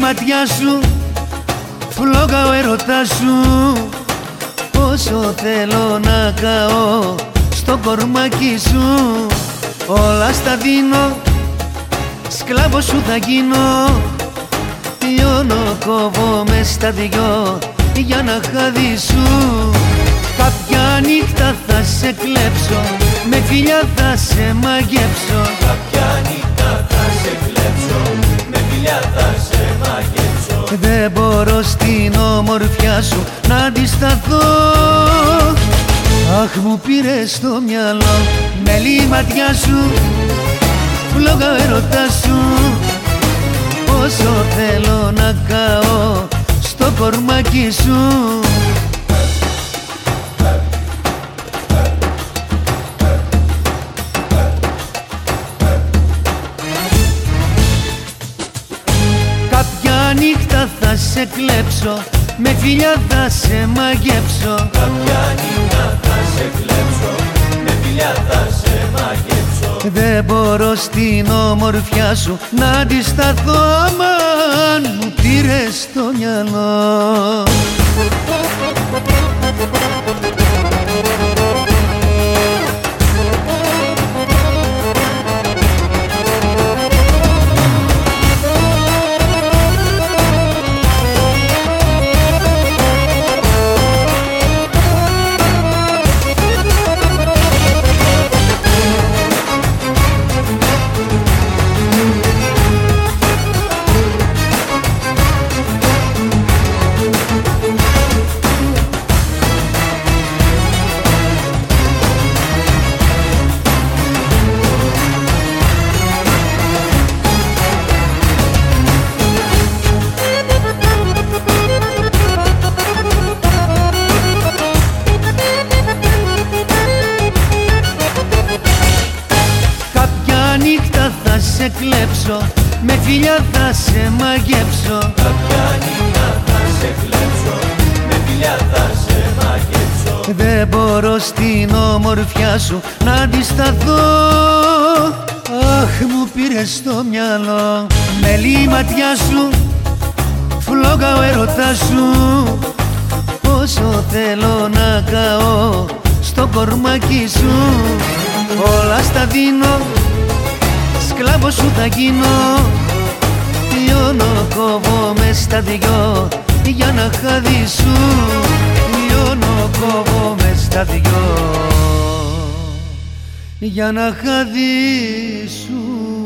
ματιά σου φλόγα ο έρωτάς σου. Όσο θέλω να καώ στο κορμάκι σου Όλα στα δίνω, σκλάβος σου θα γίνω. Λιώνω κόβω μες στα δυο για να σου. Κάποια νύχτα θα σε κλέψω, με φιλιά θα σε μαγέψω ομορφιά σου να αντισταθώ. Αχ μου πήρες στο μυαλό με ματιά σου. Φλόγα ερωτά σου. Όσο θέλω να καώ στο κορμάκι σου. Κάποια νύχτα θα σε κλέψω με φιλιά θα σε μαγέψω. Κάποια νύχτα θα σε κλέψω. Με φιλιά θα σε μαγέψω. Δεν μπορώ στην ομορφιά σου Να αντισταθώ. Αμάν μου πήρες το μυαλό σε κλέψω Με φιλιά θα σε μαγέψω. Κάποια νύχτα θα σε κλέψω Με φιλιά θα σε μαγέψω. Δεν μπορώ στην ομορφιά σου να αντισταθώ. Αχ μου πήρες στο μυαλό. Με ματιά σου Φλόγα ο έρωτας σου. Όσο θέλω να καώ στο κορμάκι σου Όλα στα δίνω σκλάβος σου θα γίνω. Λιώνω κόβω μες στα δυο. Για να σου Λιώνω κόβω μες στα δυο. Για να σου